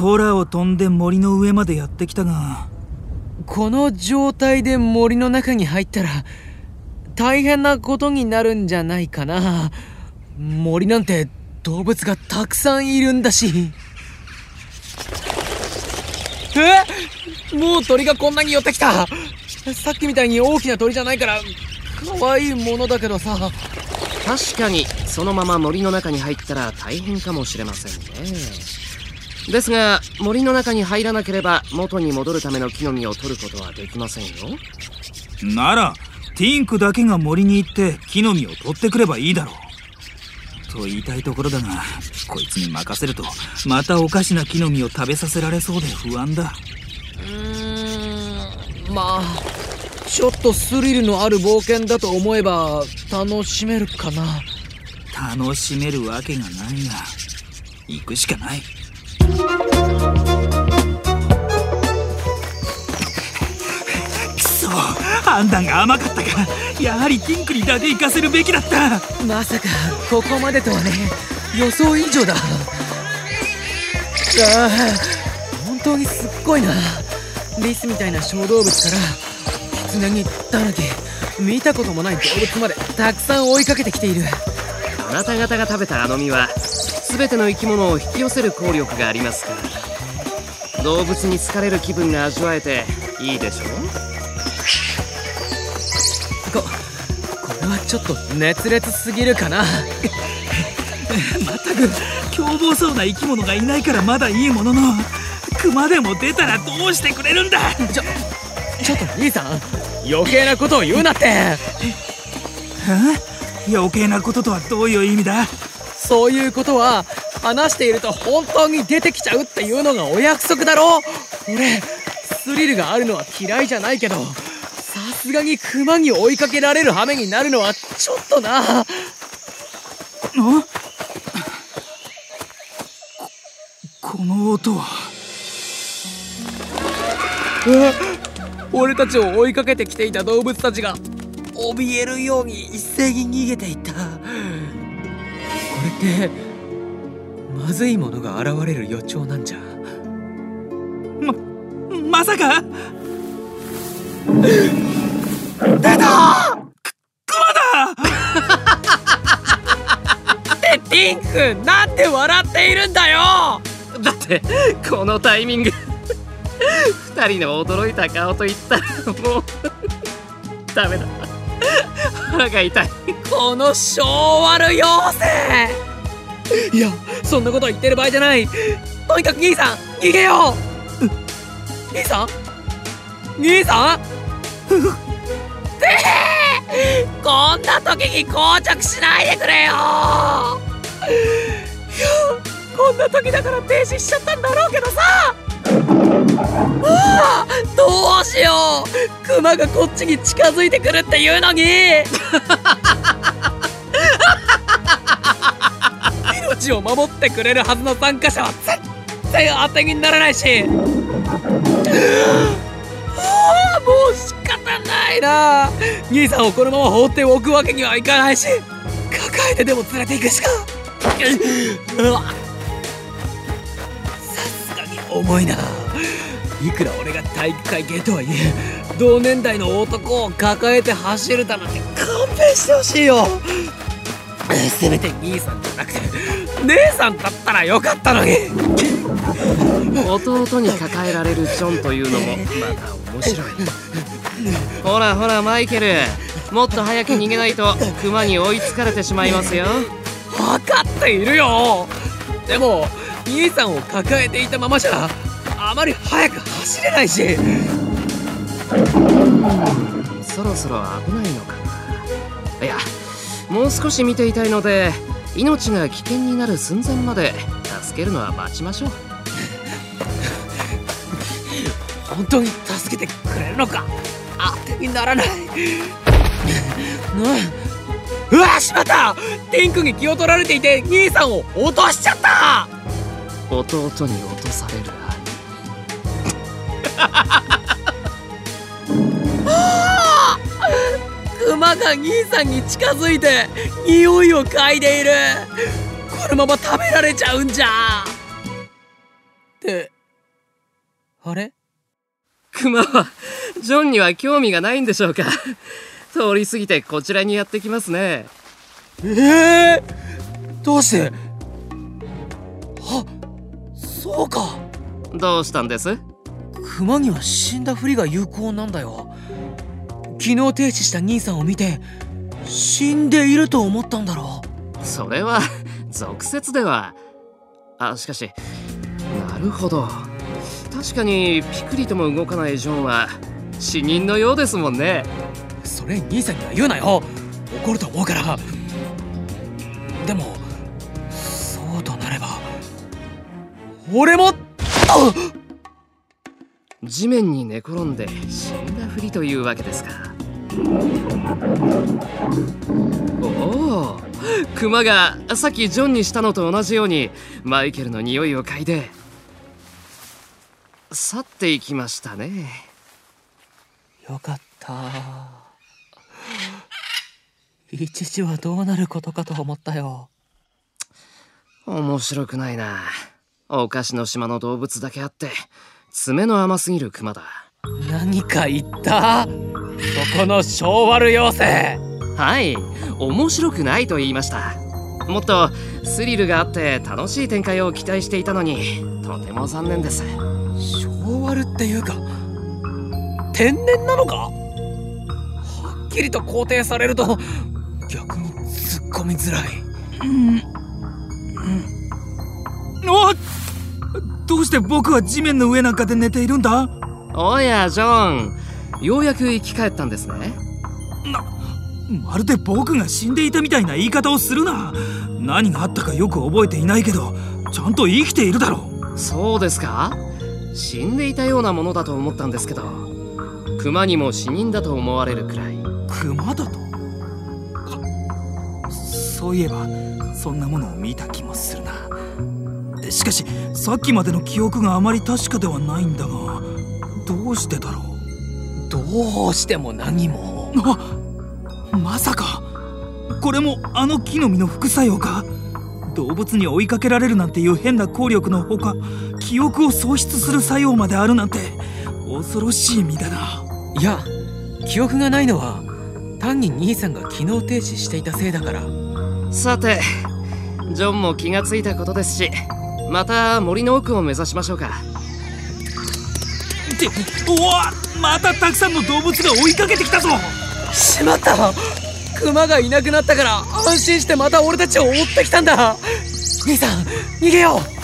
空を飛んで森の上までやってきたがこの状態で森の中に入ったら大変なことになるんじゃないかな。森なんて動物がたくさんいるんだし。え？もう鳥がこんなに寄ってきた。さっきみたいに大きな鳥じゃないから可愛いものだけどさ。確かにそのまま森の中に入ったら大変かもしれませんねですが森の中に入らなければ元に戻るための木の実を取ることはできませんよ。ならティンクだけが森に行って木の実を取ってくればいいだろう。と言いたいところだがこいつに任せるとまたおかしな木の実を食べさせられそうで不安だ。うーん。まあちょっとスリルのある冒険だと思えば楽しめるかな。楽しめるわけがないが行くしかない判断が甘かったかやはりティンクにだけ行かせるべきだった。まさかここまでとはね。予想以上だ。ああ本当にすっごいな。リスみたいな小動物からキツネにタヌキ見たこともない動物までたくさん追いかけてきている。あなた方が食べたあの実は全ての生き物を引き寄せる効力がありますから。動物に疲れる気分が味わえていいでしょう？ここれはちょっと熱烈すぎるかな。まったく凶暴そうな生き物がいないからまだいいもののクマでも出たらどうしてくれるんだ？ちょちょっと兄さん余計なことを言うなって。え余計なこととはどういう意味だ？そういうことは話していると本当に出てきちゃうっていうのがお約束だろ俺スリルがあるのは嫌いじゃないけどさすがにクマに追いかけられる羽目になるのはちょっとな。ここの音は？俺たちを追いかけてきていた動物たちが怯えるように一斉に逃げていったってまずいものが現れる予兆なんじゃ。まさか？出た！クマだ！ってピンクなんで笑っているんだよ！だってこのタイミング。二人の驚いた顔といったらもうダメだ。腹が痛い。この性悪妖精いやそんなこと言ってる場合じゃない。とにかく兄さん逃げよう。兄さん？兄さん？て こんな時に膠着しないでくれよ。いやこんな時だから停止しちゃったんだろうけどさ。ああどうしよう。クマがこっちに近づいてくるっていうのに。命を守ってくれるはずの参加者は絶対当てにならないし。ああもう仕方ないな。兄さんをこのまま放っておくわけにはいかないし。抱えてでも連れて行くしか。さすがに重いな。いくら俺が体育会系とはいえ同年代の男を抱えて走るだなんて勘弁してほしいよ。せめて兄さんじゃなくて。姉さんだったらよかったのに。弟に抱えられるジョンというのもまた面白い。ほらほらマイケル。もっと早く逃げないとクマに追いつかれてしまいますよ。分かっているよ。でも兄さんを抱えていたままじゃあまり早く走れないし。そろそろ危ないのかな。いやもう少し見ていたいので命が危険になる寸前まで助けるのは待ちましょう。本当に助けてくれるのか？当てにならない。うわしまった！ンクに気を取られていて兄さんを落としちゃった！弟に落とされるクマが兄さんに近づいて匂いを嗅いでいる。このまま食べられちゃうんじゃ。ってあれ？クマはジョンには興味がないんでしょうか？通り過ぎてこちらにやってきますね。ええー、どうして？あそうか。どうしたんです？クマには死んだふりが有効なんだよ昨日停止した兄さんを見て死んでいると思ったんだろう。それは俗説では。あしかしなるほど。確かにピクリとも動かないジョンは死人のようですもんね。それ兄さんには言うなよ。怒ると思うから。でもそうとなれば俺も地面に寝転んで死んだふりというわけですか。おおクマがさっきジョンにしたのと同じようにマイケルの匂いを嗅いで去っていきましたね。よかった。一時はどうなることかと思ったよ。面白くないな。お菓子の島の動物だけあって爪の甘すぎるクマだ。何か言った？そこの昭和妖精。はい。面白くないと言いました。もっとスリルがあって楽しい展開を期待していたのにとても残念です。昭和っていうか天然なのか？はっきりと肯定されると逆に突っ込みづらい。うんうんして僕は地面の上なんかで寝ているんだ。おやジョン。ようやく生き返ったんですね。なまるで僕が死んでいたみたいな言い方をするな。何があったかよく覚えていないけどちゃんと生きているだろう。そうですか？死んでいたようなものだと思ったんですけど熊にも死人だと思われるくらい。熊だと？そういえばそんなものを見た気もするなしかしさっきまでの記憶があまり確かではないんだがどうしてだろう？どうしても何も。あまさか。これもあの木の実の副作用か？動物に追いかけられるなんていう変な効力のほか記憶を喪失する作用まであるなんて恐ろしい実だな。いや記憶がないのは単に兄さんが機能停止していたせいだから。さてジョンも気がついたことですしまた森の奥を目指しましょうか。っておわまたたくさんの動物が追いかけてきたぞ。しまったクマがいなくなったから安心してまた俺たちを追ってきたんだ。兄さん逃げよう